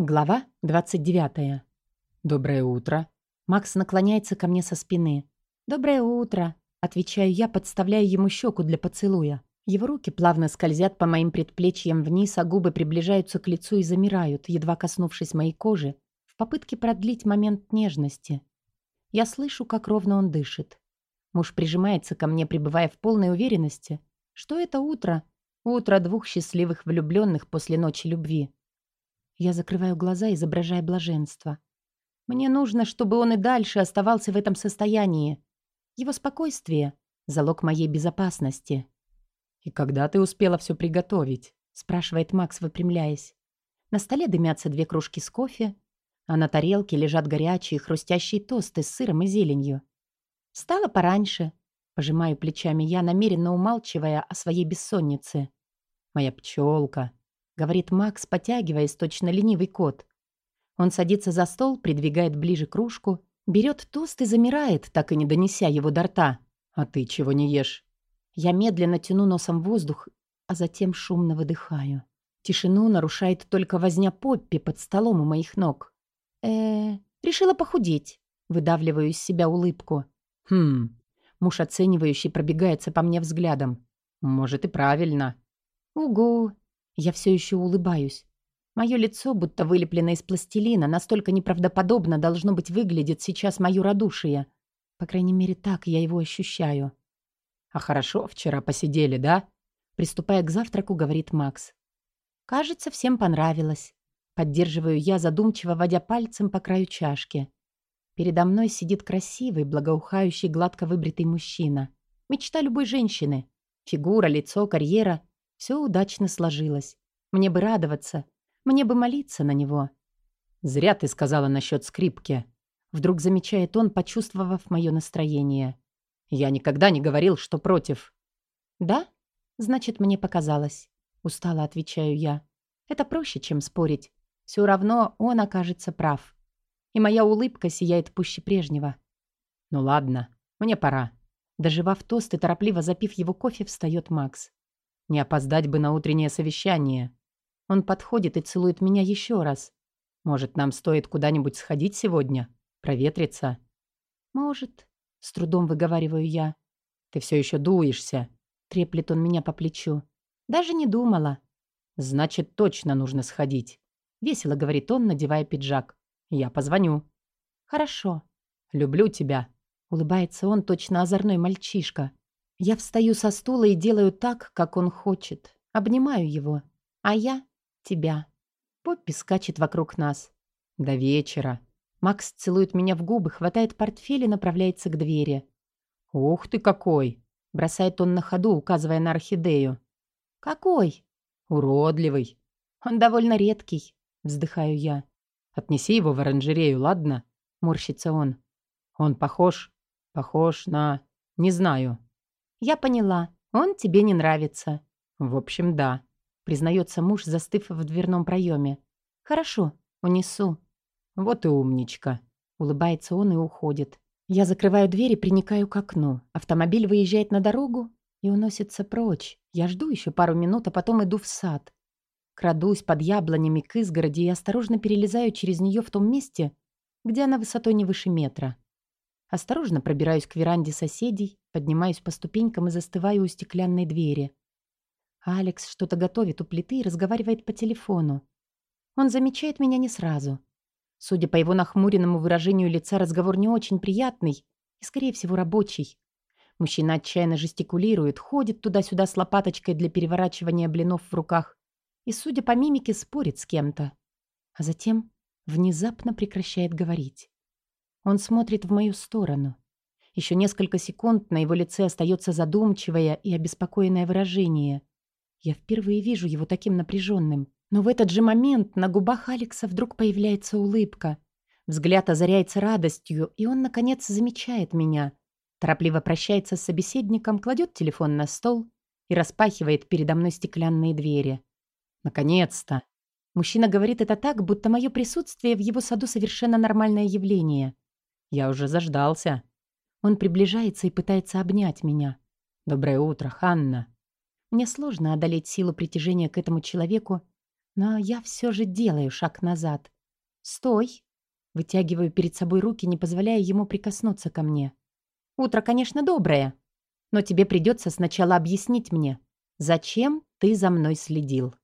Глава 29. «Доброе утро». Макс наклоняется ко мне со спины. «Доброе утро», — отвечаю я, подставляя ему щеку для поцелуя. Его руки плавно скользят по моим предплечьям вниз, а губы приближаются к лицу и замирают, едва коснувшись моей кожи, в попытке продлить момент нежности. Я слышу, как ровно он дышит. Муж прижимается ко мне, пребывая в полной уверенности, что это утро, утро двух счастливых влюбленных после ночи любви. Я закрываю глаза, изображая блаженство. Мне нужно, чтобы он и дальше оставался в этом состоянии. Его спокойствие — залог моей безопасности. «И когда ты успела все приготовить?» — спрашивает Макс, выпрямляясь. На столе дымятся две кружки с кофе, а на тарелке лежат горячие хрустящие тосты с сыром и зеленью. «Встала пораньше», — пожимаю плечами я, намеренно умалчивая о своей бессоннице. «Моя пчелка», говорит Макс, потягиваясь, точно ленивый кот. Он садится за стол, придвигает ближе кружку, берет тост и замирает, так и не донеся его до рта. «А ты чего не ешь?» Я медленно тяну носом воздух, а затем шумно выдыхаю. Тишину нарушает только возня Поппи под столом у моих ног. э решила похудеть. Выдавливаю из себя улыбку. «Хм...» Муж оценивающий пробегается по мне взглядом. «Может, и правильно». «Угу. Я все еще улыбаюсь. Мое лицо, будто вылеплено из пластилина, настолько неправдоподобно должно быть выглядит сейчас мое радушие. По крайней мере, так я его ощущаю. «А хорошо вчера посидели, да?» Приступая к завтраку, говорит Макс. «Кажется, всем понравилось». Поддерживаю я, задумчиво водя пальцем по краю чашки. Передо мной сидит красивый, благоухающий, гладко выбритый мужчина. Мечта любой женщины. Фигура, лицо, карьера все удачно сложилось. Мне бы радоваться. Мне бы молиться на него. «Зря ты сказала насчет скрипки». Вдруг замечает он, почувствовав мое настроение. «Я никогда не говорил, что против». «Да? Значит, мне показалось». Устало отвечаю я. «Это проще, чем спорить. Все равно он окажется прав. И моя улыбка сияет пуще прежнего». «Ну ладно, мне пора». Доживав тост и торопливо запив его кофе, встает Макс. Не опоздать бы на утреннее совещание. Он подходит и целует меня еще раз. Может, нам стоит куда-нибудь сходить сегодня? Проветриться? Может. С трудом выговариваю я. Ты все еще дуешься. Треплет он меня по плечу. Даже не думала. Значит, точно нужно сходить. Весело говорит он, надевая пиджак. Я позвоню. Хорошо. Люблю тебя. Улыбается он, точно озорной мальчишка. Я встаю со стула и делаю так, как он хочет. Обнимаю его. А я — тебя. Поппи скачет вокруг нас. До вечера. Макс целует меня в губы, хватает портфель и направляется к двери. «Ух ты какой!» — бросает он на ходу, указывая на орхидею. «Какой?» «Уродливый». «Он довольно редкий», — вздыхаю я. «Отнеси его в оранжерею, ладно?» — морщится он. «Он похож? Похож на... Не знаю. «Я поняла. Он тебе не нравится». «В общем, да», — признается муж, застыв в дверном проеме. «Хорошо, унесу». «Вот и умничка», — улыбается он и уходит. Я закрываю дверь и приникаю к окну. Автомобиль выезжает на дорогу и уносится прочь. Я жду еще пару минут, а потом иду в сад. Крадусь под яблонями к изгороди и осторожно перелезаю через нее в том месте, где она высотой не выше метра. Осторожно пробираюсь к веранде соседей, поднимаюсь по ступенькам и застываю у стеклянной двери. Алекс что-то готовит у плиты и разговаривает по телефону. Он замечает меня не сразу. Судя по его нахмуренному выражению лица, разговор не очень приятный и, скорее всего, рабочий. Мужчина отчаянно жестикулирует, ходит туда-сюда с лопаточкой для переворачивания блинов в руках и, судя по мимике, спорит с кем-то. А затем внезапно прекращает говорить. Он смотрит в мою сторону. Еще несколько секунд на его лице остается задумчивое и обеспокоенное выражение. Я впервые вижу его таким напряженным. Но в этот же момент на губах Алекса вдруг появляется улыбка. Взгляд озаряется радостью, и он, наконец, замечает меня. Торопливо прощается с собеседником, кладет телефон на стол и распахивает передо мной стеклянные двери. «Наконец-то!» Мужчина говорит это так, будто мое присутствие в его саду совершенно нормальное явление. Я уже заждался. Он приближается и пытается обнять меня. Доброе утро, Ханна. Мне сложно одолеть силу притяжения к этому человеку, Но я все же делаю шаг назад. «Стой!» Вытягиваю перед собой руки, не позволяя ему прикоснуться ко мне. «Утро, конечно, доброе, но тебе придется сначала объяснить мне, зачем ты за мной следил».